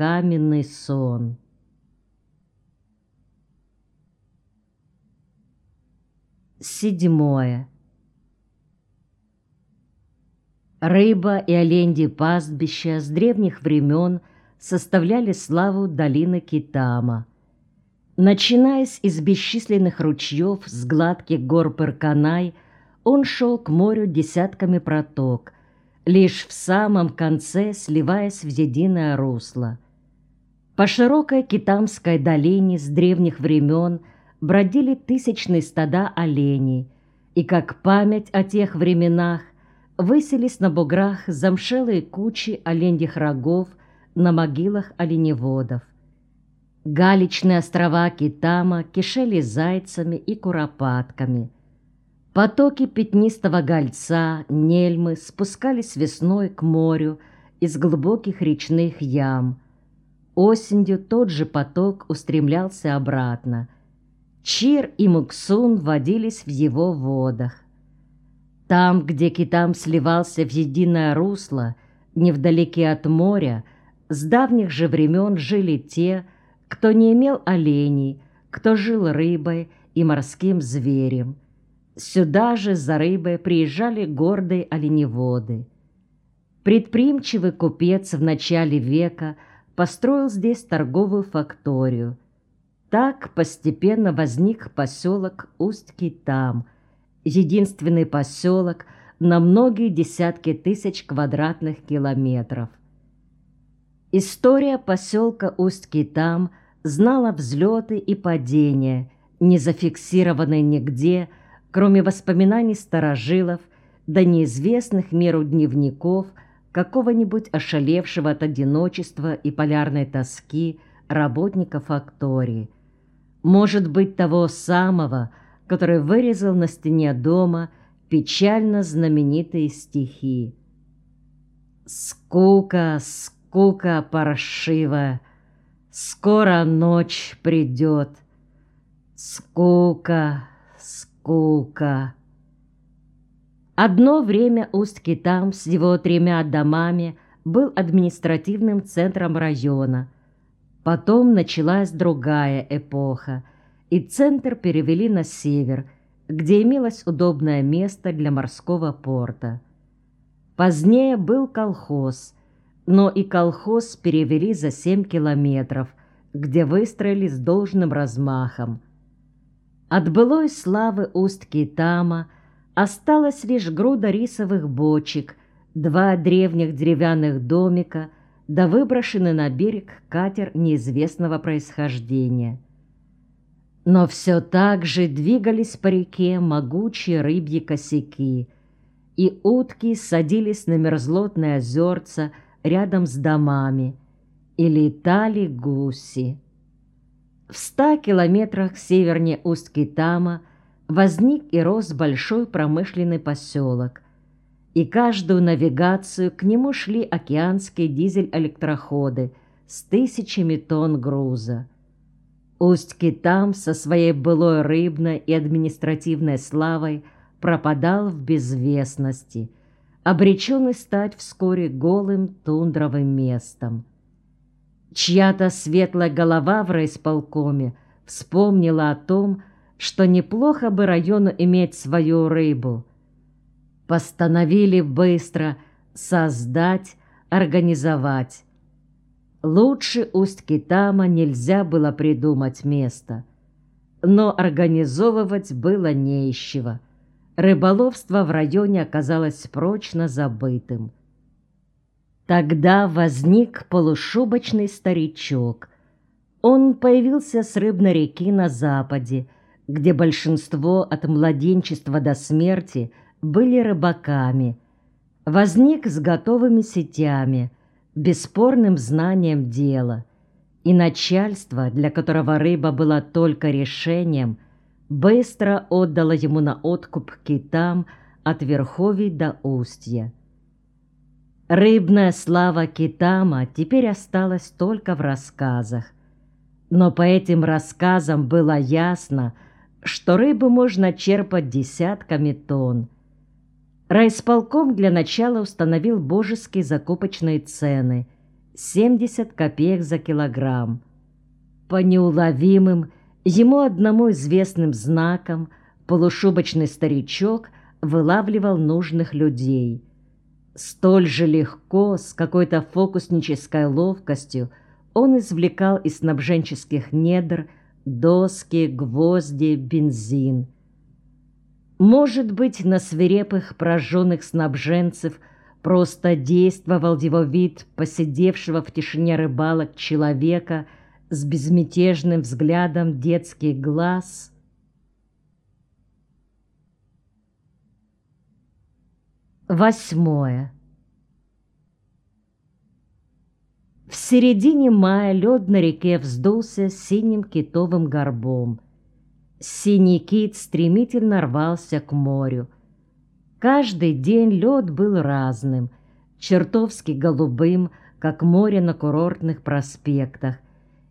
каменный сон. Седьмое. Рыба и оленьи пастбища с древних времен составляли славу долины Китама. Начинаясь из бесчисленных ручьев с гладких гор Парканай, он шел к морю десятками проток, лишь в самом конце сливаясь в единое русло. По широкой Китамской долине с древних времен – бродили тысячные стада оленей, и как память о тех временах выселись на буграх замшелые кучи оленьих рогов на могилах оленеводов. Галечные острова Китама кишели зайцами и куропатками. Потоки пятнистого гольца, нельмы спускались весной к морю из глубоких речных ям. Осенью тот же поток устремлялся обратно – Чир и Муксун водились в его водах. Там, где Китам сливался в единое русло, невдалеке от моря, с давних же времен жили те, кто не имел оленей, кто жил рыбой и морским зверем. Сюда же за рыбой приезжали гордые оленеводы. Предприимчивый купец в начале века построил здесь торговую факторию – так постепенно возник поселок Усть-Китам, единственный поселок на многие десятки тысяч квадратных километров. История поселка Усть-Китам знала взлеты и падения, не зафиксированные нигде, кроме воспоминаний старожилов до неизвестных миру дневников какого-нибудь ошалевшего от одиночества и полярной тоски работника фактории – может быть, того самого, который вырезал на стене дома печально знаменитые стихи. «Скука, скука паршивая, скоро ночь придет. Скука, скука». Одно время Усть-Китам с его тремя домами был административным центром района – Потом началась другая эпоха, и центр перевели на север, где имелось удобное место для морского порта. Позднее был колхоз, но и колхоз перевели за 7 километров, где выстроили с должным размахом. От былой славы Усть-Китама осталась лишь груда рисовых бочек, два древних деревянных домика – да выброшенный на берег катер неизвестного происхождения. Но все так же двигались по реке могучие рыбьи косяки, и утки садились на мерзлотное озерца рядом с домами, и летали гуси. В ста километрах севернее Усть-Китама возник и рос большой промышленный поселок – и каждую навигацию к нему шли океанские дизель-электроходы с тысячами тонн груза. Усть-Китам со своей былой рыбной и административной славой пропадал в безвестности, обреченный стать вскоре голым тундровым местом. Чья-то светлая голова в райсполкоме вспомнила о том, что неплохо бы району иметь свою рыбу – постановили быстро создать, организовать. Лучше Усть-Китама нельзя было придумать место. Но организовывать было не из чего. Рыболовство в районе оказалось прочно забытым. Тогда возник полушубочный старичок. Он появился с рыбной реки на западе, где большинство от младенчества до смерти – были рыбаками, возник с готовыми сетями, бесспорным знанием дела, и начальство, для которого рыба была только решением, быстро отдало ему на откуп китам от верховий до устья. Рыбная слава Китама теперь осталась только в рассказах. Но по этим рассказам было ясно, что рыбу можно черпать десятками тонн, Райсполком для начала установил божеские закупочные цены 70 копеек за килограмм. По неуловимым, ему одному известным знакам полушубочный старичок вылавливал нужных людей. Столь же легко, с какой-то фокуснической ловкостью, он извлекал из снабженческих недр доски, гвозди, бензин. Может быть, на свирепых прожженных снабженцев просто действовал его вид посидевшего в тишине рыбалок человека с безмятежным взглядом детских глаз. Восьмое. В середине мая лед на реке вздулся синим китовым горбом. Синий кит стремительно рвался к морю. Каждый день лед был разным, чертовски голубым, как море на курортных проспектах,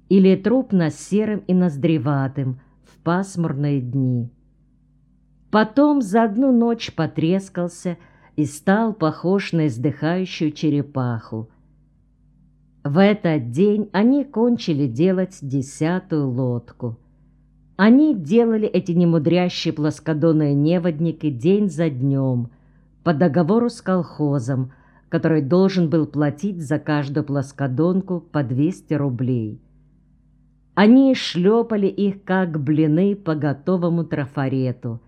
или трупно-серым и ноздреватым в пасмурные дни. Потом за одну ночь потрескался и стал похож на издыхающую черепаху. В этот день они кончили делать десятую лодку. Они делали эти немудрящие плоскодонные неводники день за днем по договору с колхозом, который должен был платить за каждую плоскодонку по 200 рублей. Они шлепали их, как блины по готовому трафарету.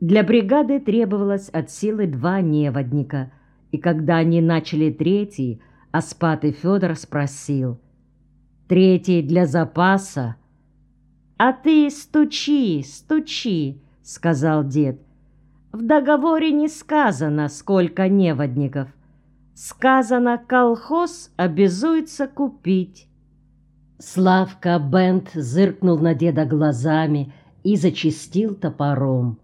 Для бригады требовалось от силы два неводника, и когда они начали третий – Аспатый Федор спросил. «Третий для запаса?» «А ты стучи, стучи», — сказал дед. «В договоре не сказано, сколько неводников. Сказано, колхоз обязуется купить». Славка Бент зыркнул на деда глазами и зачистил топором.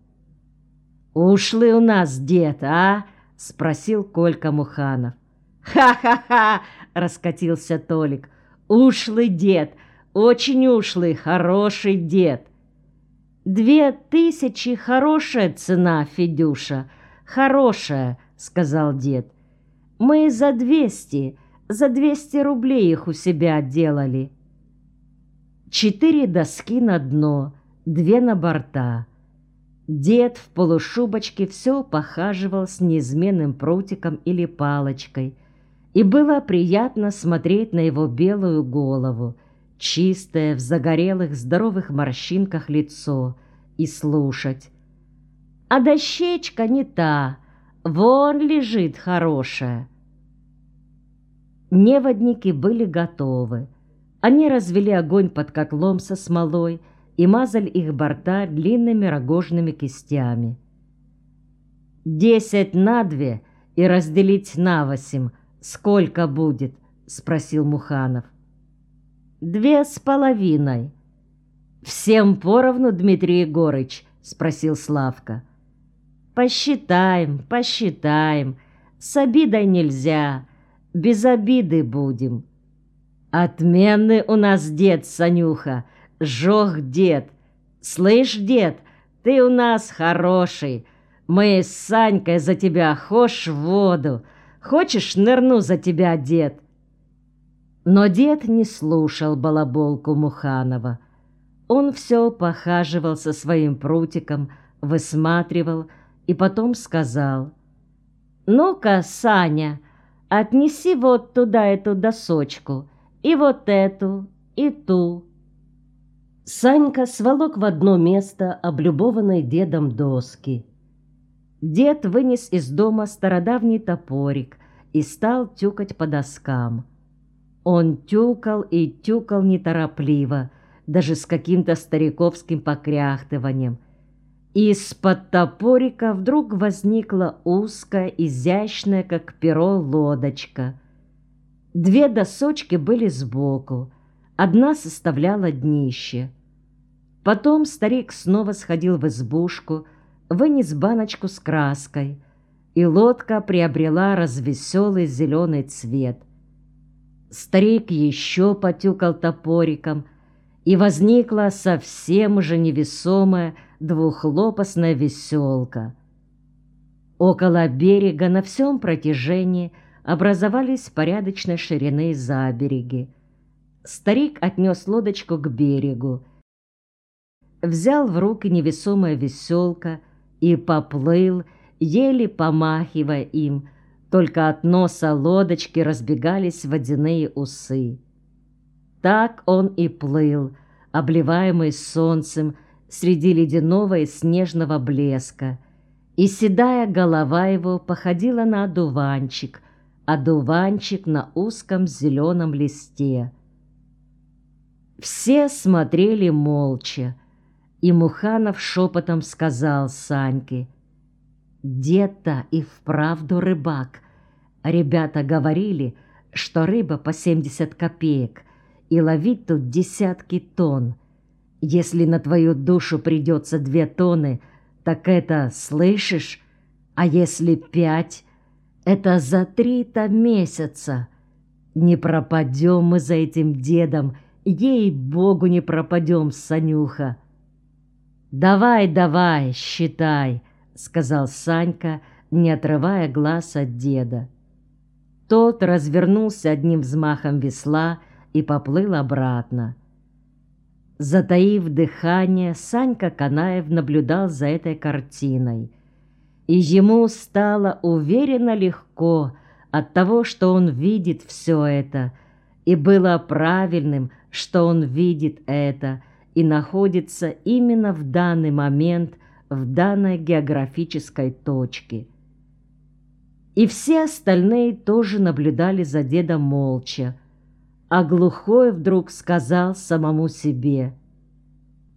«Ушлый у нас дед, а?» — спросил Колька Муханов. «Ха-ха-ха!» — раскатился Толик. «Ушлый дед! Очень ушлый, хороший дед!» «Две тысячи — хорошая цена, Федюша, хорошая!» — сказал дед. «Мы за двести, за двести рублей их у себя делали». Четыре доски на дно, две на борта. Дед в полушубочке все похаживал с неизменным прутиком или палочкой — и было приятно смотреть на его белую голову, чистое в загорелых здоровых морщинках лицо, и слушать. А дощечка не та, вон лежит хорошая. Неводники были готовы. Они развели огонь под котлом со смолой и мазали их борта длинными рогожными кистями. «Десять на две и разделить на восемь», «Сколько будет?» — спросил Муханов. «Две с половиной». «Всем поровну, Дмитрий Егорыч?» — спросил Славка. «Посчитаем, посчитаем. С обидой нельзя. Без обиды будем». «Отменный у нас дед, Санюха. Жох дед. Слышь, дед, ты у нас хороший. Мы с Санькой за тебя хошь в воду. Хочешь, нырну за тебя, дед?» Но дед не слушал балаболку Муханова. Он все похаживал со своим прутиком, высматривал и потом сказал. «Ну-ка, Саня, отнеси вот туда эту досочку, и вот эту, и ту». Санька сволок в одно место облюбованной дедом доски. Дед вынес из дома стародавний топорик и стал тюкать по доскам. Он тюкал и тюкал неторопливо, даже с каким-то стариковским покряхтыванием. Из-под топорика вдруг возникла узкая, изящная, как перо, лодочка. Две досочки были сбоку, одна составляла днище. Потом старик снова сходил в избушку, вынес баночку с краской, и лодка приобрела развеселый зеленый цвет. Старик еще потюкал топориком, и возникла совсем уже невесомая двухлопастная веселка. Около берега на всем протяжении образовались порядочной ширины забереги. Старик отнес лодочку к берегу, взял в руки невесомое веселка и поплыл, еле помахивая им, только от носа лодочки разбегались водяные усы. Так он и плыл, обливаемый солнцем среди ледяного и снежного блеска, и седая голова его походила на одуванчик, одуванчик на узком зеленом листе. Все смотрели молча, и Муханов шепотом сказал Саньке, «Дед-то и вправду рыбак. Ребята говорили, что рыба по 70 копеек, и ловить тут десятки тонн. Если на твою душу придется две тонны, так это, слышишь? А если пять, это за три-то месяца. Не пропадем мы за этим дедом, ей-богу, не пропадем, Санюха. «Давай, давай, считай», — сказал Санька, не отрывая глаз от деда. Тот развернулся одним взмахом весла и поплыл обратно. Затаив дыхание, Санька Канаев наблюдал за этой картиной. И ему стало уверенно легко от того, что он видит все это, и было правильным, что он видит это и находится именно в данный момент в данной географической точке. И все остальные тоже наблюдали за дедом молча, а глухой вдруг сказал самому себе.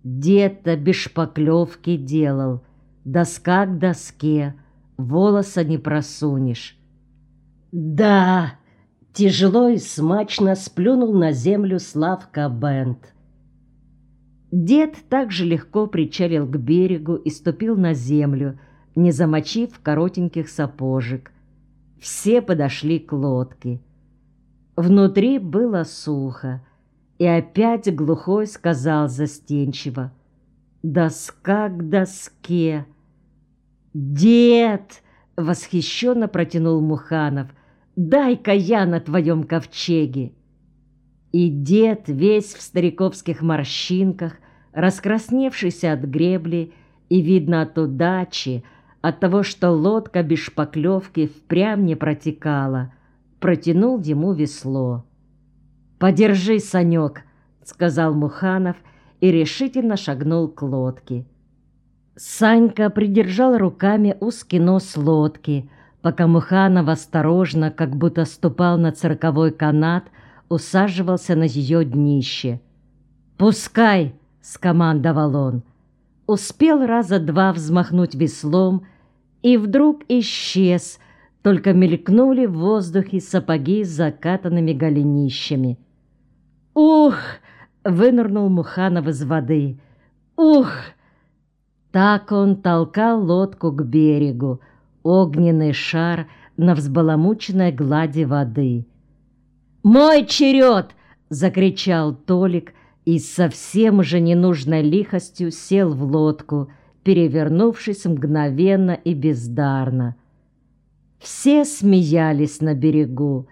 Дед-то без шпаклевки делал, доска к доске, волоса не просунешь. Да, тяжело и смачно сплюнул на землю Славка Бент. Дед также легко причалил к берегу и ступил на землю, не замочив коротеньких сапожек. Все подошли к лодке. Внутри было сухо, и опять глухой сказал застенчиво. «Доска к доске!» «Дед!» — восхищенно протянул Муханов. «Дай-ка я на твоем ковчеге!» И дед, весь в стариковских морщинках, раскрасневшийся от гребли и, видно, от удачи, от того, что лодка без шпаклевки впрямь не протекала — протянул ему весло. «Подержи, Санек», — сказал Муханов и решительно шагнул к лодке. Санька придержал руками узкий нос лодки, пока Муханов осторожно, как будто ступал на цирковой канат, усаживался на ее днище. «Пускай!» — скомандовал он. Успел раза два взмахнуть веслом и вдруг исчез, только мелькнули в воздухе сапоги с закатанными голенищами. «Ух!» — вынырнул Муханов из воды. «Ух!» Так он толкал лодку к берегу, огненный шар на взбаламученной глади воды. «Мой черед!» — закричал Толик и совсем уже ненужной лихостью сел в лодку, перевернувшись мгновенно и бездарно. Все смеялись на берегу.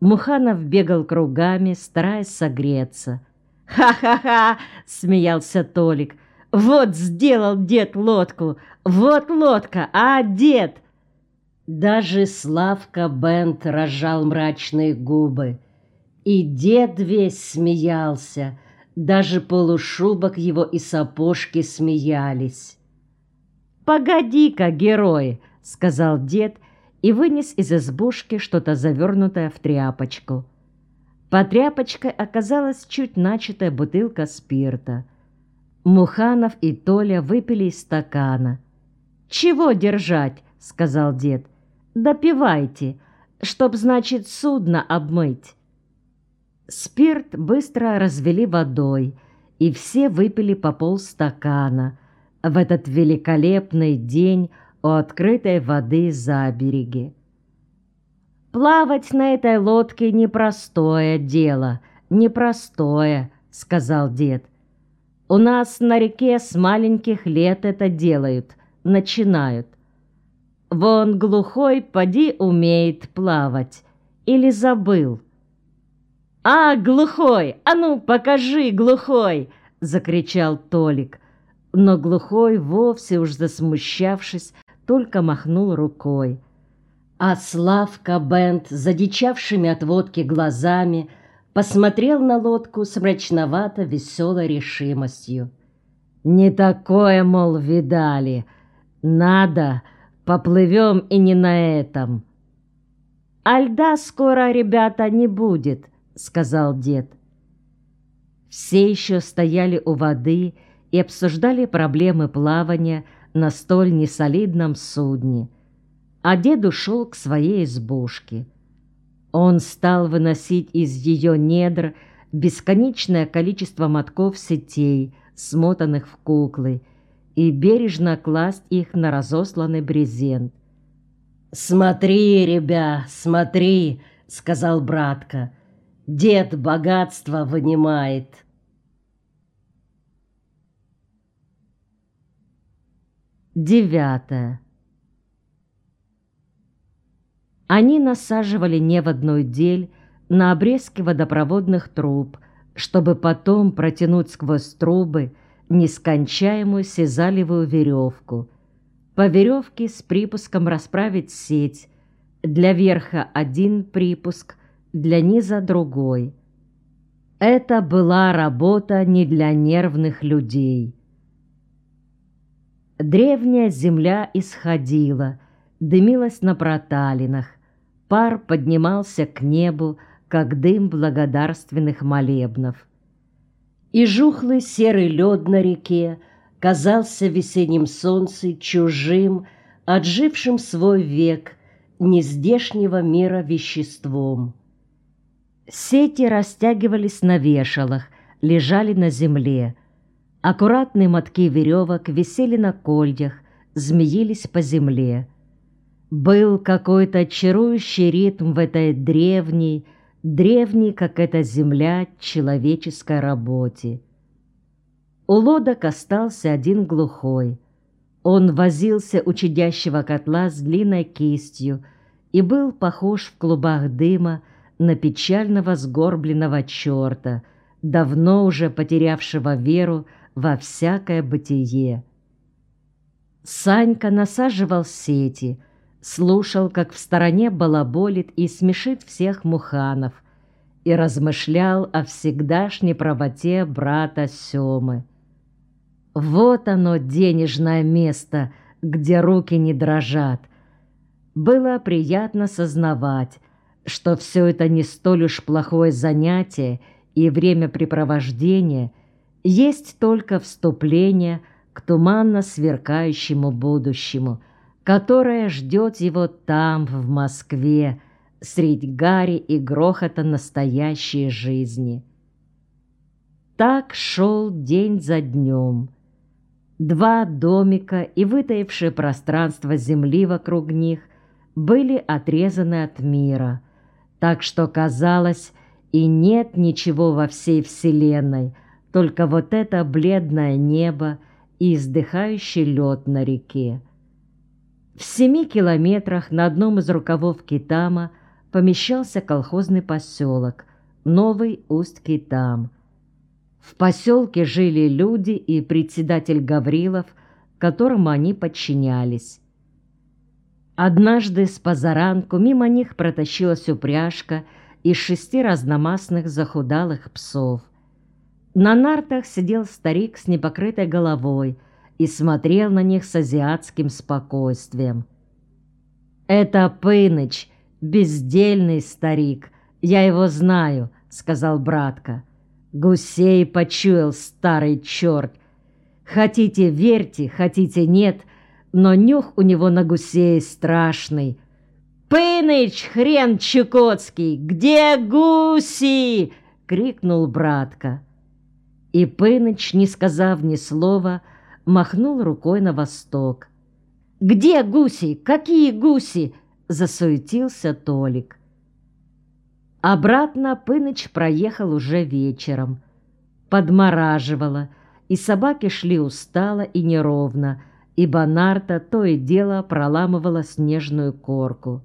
Муханов бегал кругами, стараясь согреться. «Ха-ха-ха!» — смеялся Толик. «Вот сделал дед лодку! Вот лодка, а дед!» Даже Славка Бент разжал мрачные губы. И дед весь смеялся, даже полушубок его и сапожки смеялись. «Погоди-ка, герой!» — сказал дед — и вынес из избушки что-то завернутое в тряпочку. По тряпочкой оказалась чуть начатая бутылка спирта. Муханов и Толя выпили из стакана. «Чего держать?» — сказал дед. «Допивайте, чтоб, значит, судно обмыть». Спирт быстро развели водой, и все выпили по полстакана. В этот великолепный день у открытой воды за береги. «Плавать на этой лодке непростое дело, непростое», — сказал дед. «У нас на реке с маленьких лет это делают, начинают. Вон глухой поди умеет плавать, или забыл? «А, глухой! А ну, покажи, глухой!» — закричал Толик. Но глухой, вовсе уж засмущавшись, только махнул рукой. А Славка Бент, задичавшими от водки глазами, посмотрел на лодку с мрачновато-веселой решимостью. «Не такое, мол, видали. Надо, поплывем и не на этом». «А льда скоро, ребята, не будет», — сказал дед. Все еще стояли у воды и обсуждали проблемы плавания на столь несолидном судне, а дед ушел к своей избушке. Он стал выносить из ее недр бесконечное количество мотков сетей, смотанных в куклы, и бережно класть их на разосланный брезент. «Смотри, ребя, смотри!» — сказал братка. «Дед богатство вынимает!» Девятое. Они насаживали неводной дель на обрезки водопроводных труб, чтобы потом протянуть сквозь трубы нескончаемую сизалевую веревку — по веревке с припуском расправить сеть. Для верха один припуск, для низа другой. Это была работа не для нервных людей. Древняя земля исходила, дымилась на проталинах, пар поднимался к небу, как дым благодарственных молебнов. И жухлый серый лед на реке казался в весеннем солнце чужим, отжившим свой век, нездешнего мира веществом. Сети растягивались на вешалах, лежали на земле. Аккуратные мотки веревок висели на кольдях, змеились по земле. Был какой-то чарующий ритм в этой древней, древней, как эта земля, человеческой работе. У лодок остался один глухой. Он возился у чадящего котла с длинной кистью и был похож в клубах дыма на печального сгорбленного черта, давно уже потерявшего веру во всякое бытие. Санька насаживал сети, слушал, как в стороне балаболит и смешит всех муханов, и размышлял о всегдашней правоте брата Семы. Вот оно, денежное место, где руки не дрожат. Было приятно сознавать, что все это не столь уж плохое занятие и времяпрепровождение, есть только вступление к туманно сверкающему будущему, которое ждет его там, в Москве, средь гари и грохота настоящей жизни. Так шел день за днем — Два домика и вытаившее пространство земли вокруг них были отрезаны от мира, так что казалось, и нет ничего во всей вселенной, только вот это бледное небо и издыхающий лед на реке. В семи километрах на одном из рукавов Китама помещался колхозный поселок, Новый Усть-Китам – в поселке жили люди и председатель Гаврилов, которому они подчинялись. Однажды с позаранку мимо них протащилась упряжка из шести разномастных захудалых псов. На нартах сидел старик с непокрытой головой и смотрел на них с азиатским спокойствием. «Это Пыныч, бездельный старик, я его знаю», — сказал братка. Гусей почуял старый черт. Хотите верьте, хотите нет, но нюх у него на гусей страшный. «Пыныч, хрен чукотский, где гуси?» — крикнул братка. И Пыныч, не сказав ни слова, махнул рукой на восток. «Где гуси? Какие гуси?» — засуетился Толик. Обратно Пыныч проехал уже вечером. Подмораживало, и собаки шли устало и неровно, ибо нарта то и дело проламывала снежную корку.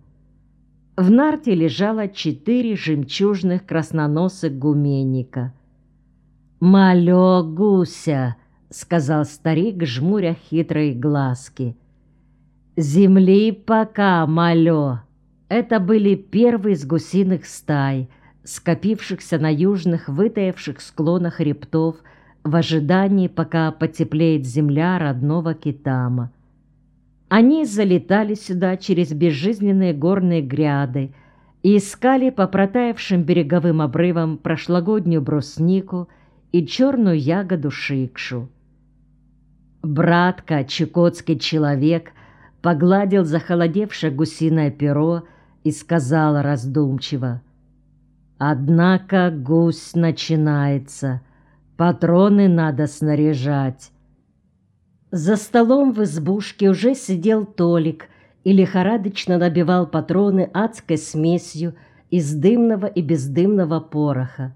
В нарте лежало четыре жемчужных красноносых гуменника. «Малё, гуся!» — сказал старик, жмуря хитрые глазки. «Земли пока, малё!» Это были первые из гусиных стай, скопившихся на южных вытаявших склонах хребтов в ожидании, пока потеплеет земля родного Китама. Они залетали сюда через безжизненные горные гряды и искали по протаявшим береговым обрывам прошлогоднюю бруснику и черную ягоду шикшу. Братка, чукотский человек, погладил захолодевшее гусиное перо и сказал раздумчиво, «Однако гусь начинается, патроны надо снаряжать». За столом в избушке уже сидел Толик и лихорадочно набивал патроны адской смесью из дымного и бездымного пороха.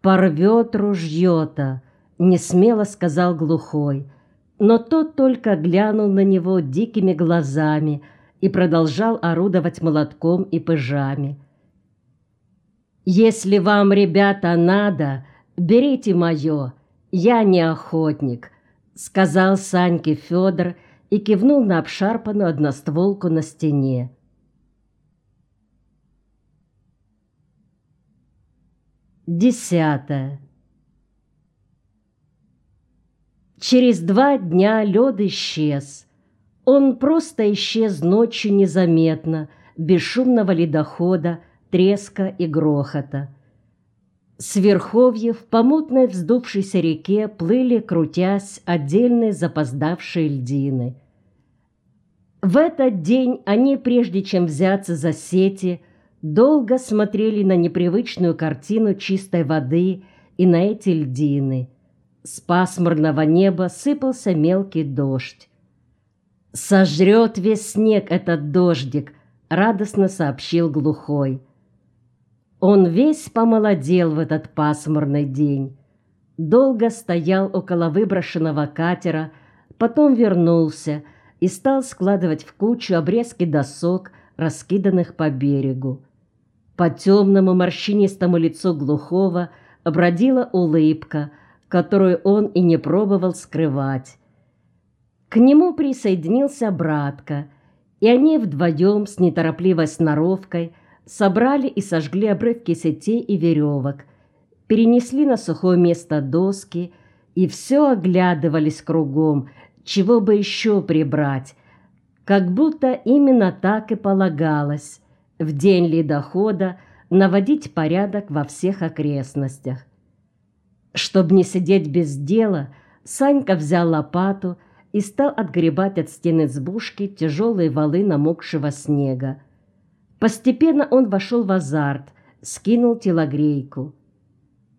«Порвет ружье-то!» — несмело сказал глухой — но тот только глянул на него дикими глазами и продолжал орудовать молотком и пыжами. «Если вам, ребята, надо, берите мое, я не охотник», — сказал Саньке Федор и кивнул на обшарпанную одностволку на стене. Десятое. Через два дня лед исчез. Он просто исчез ночью незаметно, без шумного ледохода, треска и грохота. С верховьев по мутной вздувшейся реке плыли, крутясь, отдельные запоздавшие льдины. В этот день они, прежде чем взяться за сети, долго смотрели на непривычную картину чистой воды и на эти льдины – с пасмурного неба сыпался мелкий дождь. «Сожрет весь снег этот дождик», — радостно сообщил глухой. Он весь помолодел в этот пасмурный день. Долго стоял около выброшенного катера, потом вернулся и стал складывать в кучу обрезки досок, раскиданных по берегу. По темному морщинистому лицу глухого бродила улыбка — которую он и не пробовал скрывать. К нему присоединился братка, и они вдвоем с неторопливой сноровкой собрали и сожгли обрывки сетей и веревок, перенесли на сухое место доски и все оглядывались кругом, чего бы еще прибрать, как будто именно так и полагалось в день ледохода наводить порядок во всех окрестностях. Чтобы не сидеть без дела, Санька взял лопату и стал отгребать от стены избушки тяжелые валы намокшего снега. Постепенно он вошел в азарт, скинул телогрейку.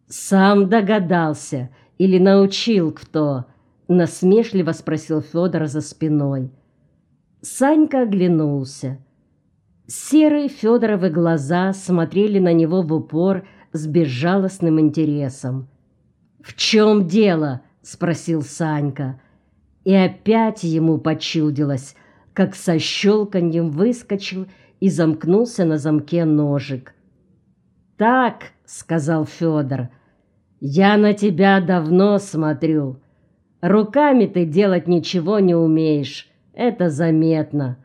«Сам догадался или научил кто?» — насмешливо спросил Федор за спиной. Санька оглянулся. Серые Федоровы глаза смотрели на него в упор с безжалостным интересом. «В чем дело?» — спросил Санька. И опять ему почудилось, как со щелканьем выскочил и замкнулся на замке ножик. «Так», — сказал Федор, — «я на тебя давно смотрю. Руками ты делать ничего не умеешь, это заметно.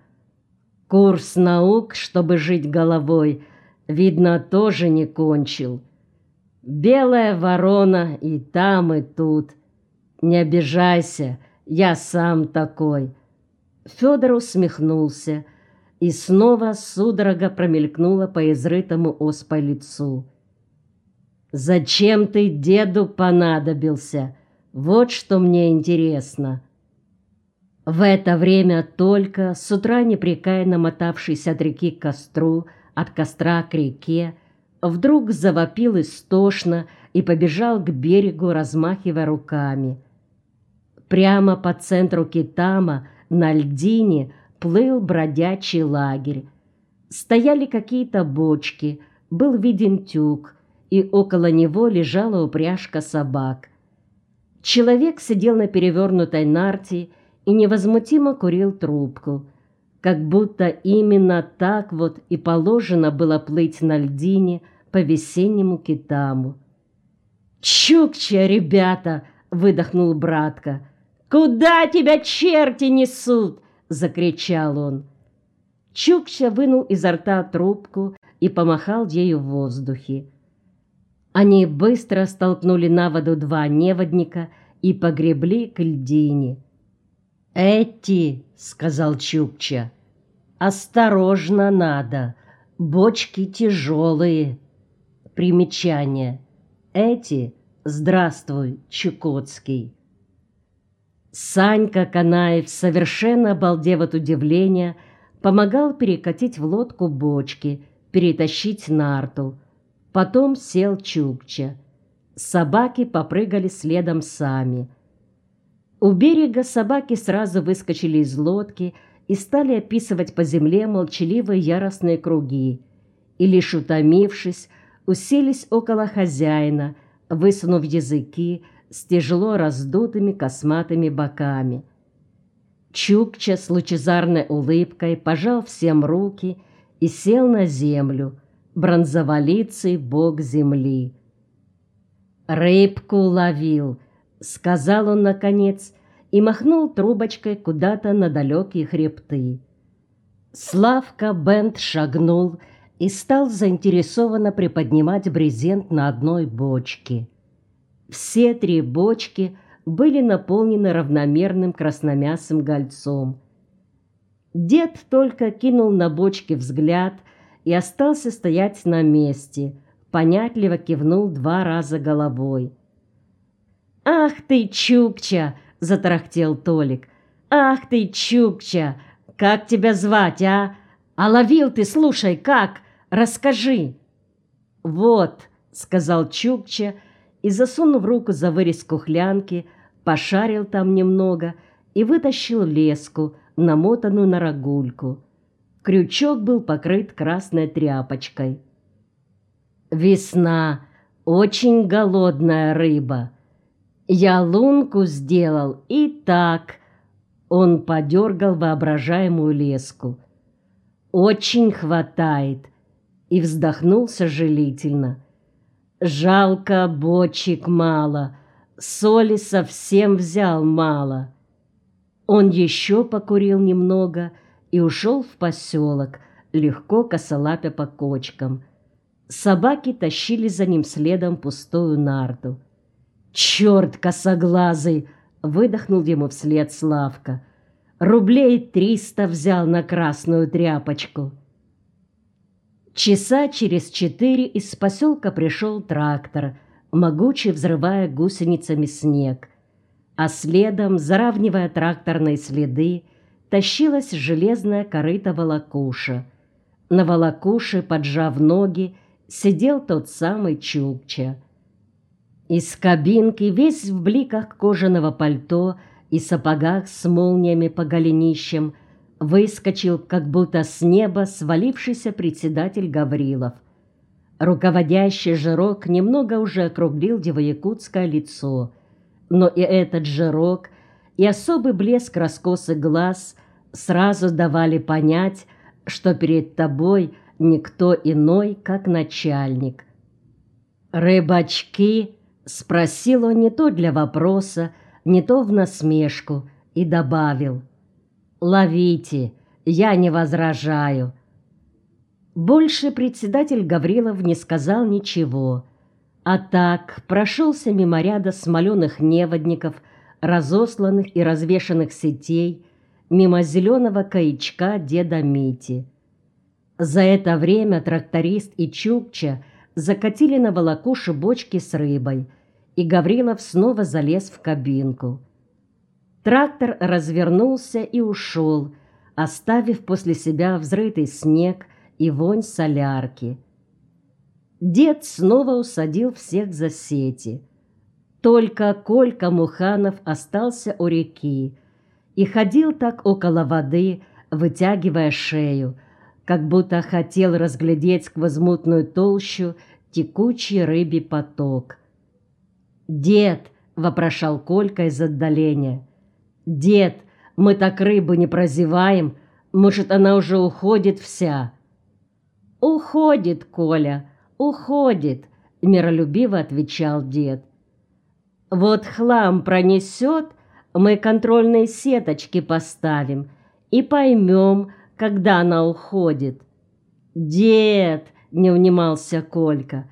Курс наук, чтобы жить головой, видно, тоже не кончил». Белая ворона и там, и тут. Не обижайся, я сам такой. Федор усмехнулся, и снова судорога промелькнула по изрытому оспой лицу. «Зачем ты деду понадобился? Вот что мне интересно». В это время только, с утра непрекаянно мотавшийся от реки к костру, от костра к реке, вдруг завопил истошно и побежал к берегу, размахивая руками. Прямо по центру Китама на льдине плыл бродячий лагерь. Стояли какие-то бочки, был виден тюк, и около него лежала упряжка собак. Человек сидел на перевернутой нарте и невозмутимо курил трубку. как будто именно так вот и положено было плыть на льдине по весеннему китаму. «Чукча, ребята!» — выдохнул братка. «Куда тебя черти несут?» — закричал он. Чукча вынул изо рта трубку и помахал ею в воздухе. Они быстро столкнули на воду два неводника и погребли к льдине. «Эти», — сказал Чукча, — «осторожно надо, бочки тяжелые». Примечание. Эти «Здравствуй, Чукотский». Санька Канаев, совершенно обалдев от удивления, помогал перекатить в лодку бочки, перетащить нарту. Потом сел Чукча. Собаки попрыгали следом сами — у берега собаки сразу выскочили из лодки и стали описывать по земле молчаливые яростные круги, и лишь утомившись, уселись около хозяина, высунув языки с тяжело раздутыми косматыми боками. Чукча с лучезарной улыбкой пожал всем руки и сел на землю, бронзоволицый бог земли. «Рыбку ловил», — сказал он наконец, и махнул трубочкой куда-то на далекие хребты. Славка Бент шагнул и стал заинтересованно приподнимать брезент на одной бочке. Все три бочки были наполнены равномерным красномясым гольцом. Дед только кинул на бочки взгляд и остался стоять на месте, понятливо кивнул два раза головой. «Ах ты, Чукча!» затарахтел Толик. «Ах ты, Чукча! Как тебя звать, а? А ловил ты, слушай, как? Расскажи!» «Вот», — сказал Чукча, и, засунув руку за вырез кухлянки, пошарил там немного и вытащил леску, намотанную на рогульку. Крючок был покрыт красной тряпочкой. «Весна, очень голодная рыба», я лунку сделал и так. Он подергал воображаемую леску. Очень хватает. И вздохнул сожалительно. Жалко, бочек мало. Соли совсем взял мало. Он еще покурил немного и ушел в поселок, легко косолапя по кочкам. Собаки тащили за ним следом пустую нарту. «Черт косоглазый!» — выдохнул ему вслед Славка. «Рублей триста взял на красную тряпочку». Часа через четыре из поселка пришел трактор, могучий взрывая гусеницами снег, а следом, заравнивая тракторные следы, тащилась железная корыта волокуша. На волокуше, поджав ноги, сидел тот самый Чукча. Из кабинки, весь в бликах кожаного пальто и сапогах с молниями по голенищам, выскочил, как будто с неба, свалившийся председатель Гаврилов. Руководящий жирок немного уже округлил девоякутское лицо, но и этот жирок, и особый блеск раскосых глаз сразу давали понять, что перед тобой никто иной, как начальник. «Рыбачки!» Спросил он не то для вопроса, не то в насмешку и добавил «Ловите, я не возражаю». Больше председатель Гаврилов не сказал ничего, а так прошелся мимо ряда смоленых неводников, разосланных и развешанных сетей, мимо зеленого каячка деда Мити. За это время тракторист и Чукча – закатили на волокушу бочки с рыбой, и Гаврилов снова залез в кабинку. Трактор развернулся и ушел, оставив после себя взрытый снег и вонь солярки. Дед снова усадил всех за сети. Только Колька Муханов остался у реки и ходил так около воды, вытягивая шею, как будто хотел разглядеть сквозь мутную толщу текучий рыбий поток. «Дед!» — вопрошал Колька из отдаления. «Дед, мы так рыбу не прозеваем, Может, она уже уходит вся?» «Уходит, Коля, уходит», — миролюбиво отвечал дед. «Вот хлам пронесет, мы контрольные сеточки поставим и поймем, когда она уходит». «Дед!» — не унимался Колька.